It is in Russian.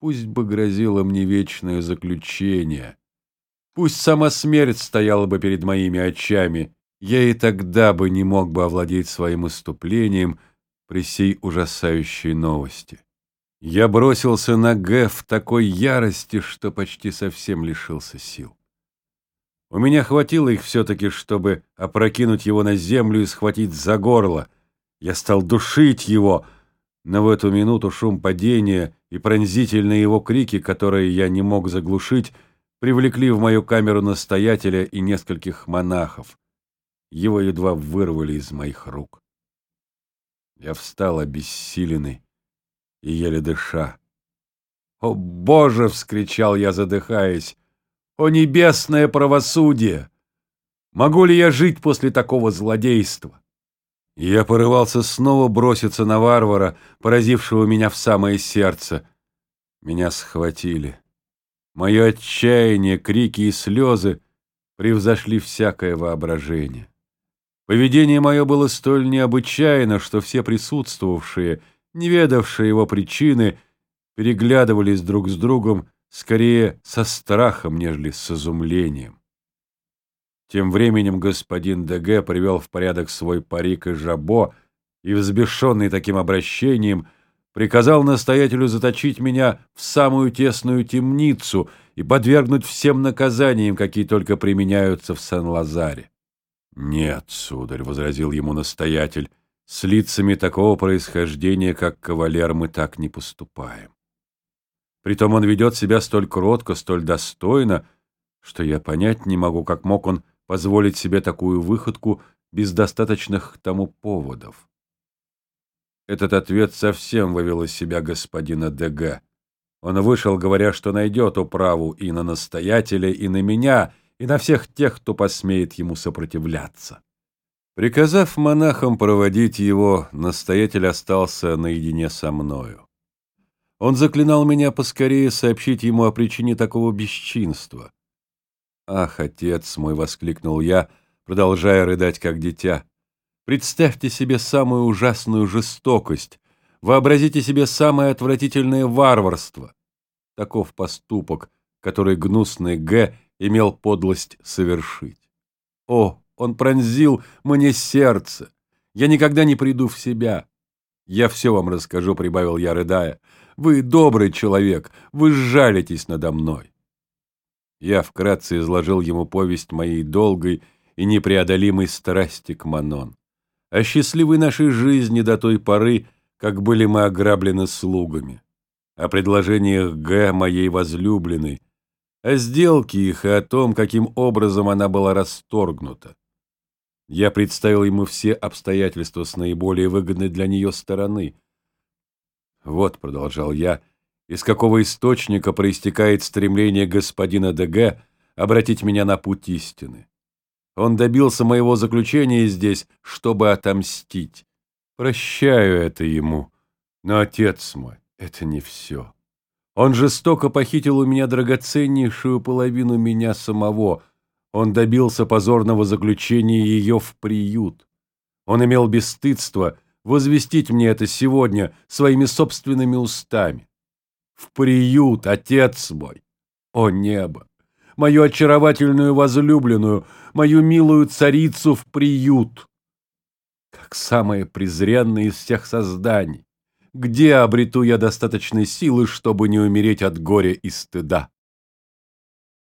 Пусть бы грозило мне вечное заключение. Пусть сама смерть стояла бы перед моими очами, я и тогда бы не мог бы овладеть своим иступлением при сей ужасающей новости. Я бросился на Г в такой ярости, что почти совсем лишился сил. У меня хватило их все-таки, чтобы опрокинуть его на землю и схватить за горло. Я стал душить его, но в эту минуту шум падения и пронзительные его крики, которые я не мог заглушить, привлекли в мою камеру настоятеля и нескольких монахов. Его едва вырвали из моих рук. Я встал обессиленный и еле дыша. «О, Боже!» — вскричал я, задыхаясь. «О, небесное правосудие! Могу ли я жить после такого злодейства?» Я порывался снова броситься на варвара, поразившего меня в самое сердце. Меня схватили. Мое отчаяние, крики и слезы превзошли всякое воображение. Поведение мое было столь необычайно, что все присутствовавшие, не ведавшие его причины, переглядывались друг с другом скорее со страхом, нежели с изумлением. Тем временем господин ДГ привел в порядок свой парик и жабо и, взбешенный таким обращением, приказал настоятелю заточить меня в самую тесную темницу и подвергнуть всем наказаниям, какие только применяются в Сан-Лазаре. «Нет, сударь», — возразил ему настоятель, — «с лицами такого происхождения, как кавалер, мы так не поступаем. Притом он ведет себя столь кротко, столь достойно, что я понять не могу, как мог он позволить себе такую выходку без достаточных к тому поводов». Этот ответ совсем вывел из себя господина ДГ. Он вышел, говоря, что найдет управу и на настоятеля, и на меня — и на всех тех, кто посмеет ему сопротивляться. Приказав монахам проводить его, настоятель остался наедине со мною. Он заклинал меня поскорее сообщить ему о причине такого бесчинства. «Ах, отец мой!» — воскликнул я, продолжая рыдать как дитя. «Представьте себе самую ужасную жестокость, вообразите себе самое отвратительное варварство. Таков поступок, который гнусный Г имел подлость совершить. О, он пронзил мне сердце. Я никогда не приду в себя. Я все вам расскажу, прибавил я, рыдая. Вы добрый человек, вы жалитесь надо мной. Я вкратце изложил ему повесть моей долгой и непреодолимой страсти к Манон. О счастливой нашей жизни до той поры, как были мы ограблены слугами. О предложениях Г. моей возлюбленной, о сделке их и о том, каким образом она была расторгнута. Я представил ему все обстоятельства с наиболее выгодной для нее стороны. Вот, продолжал я, из какого источника проистекает стремление господина ДГ обратить меня на путь истины. Он добился моего заключения здесь, чтобы отомстить. Прощаю это ему, но, отец мой, это не все. Он жестоко похитил у меня драгоценнейшую половину меня самого. Он добился позорного заключения ее в приют. Он имел бесстыдство возвестить мне это сегодня своими собственными устами. В приют, отец мой! О небо! Мою очаровательную возлюбленную, мою милую царицу в приют! Как самое презренное из всех созданий! Где обрету я достаточной силы, чтобы не умереть от горя и стыда?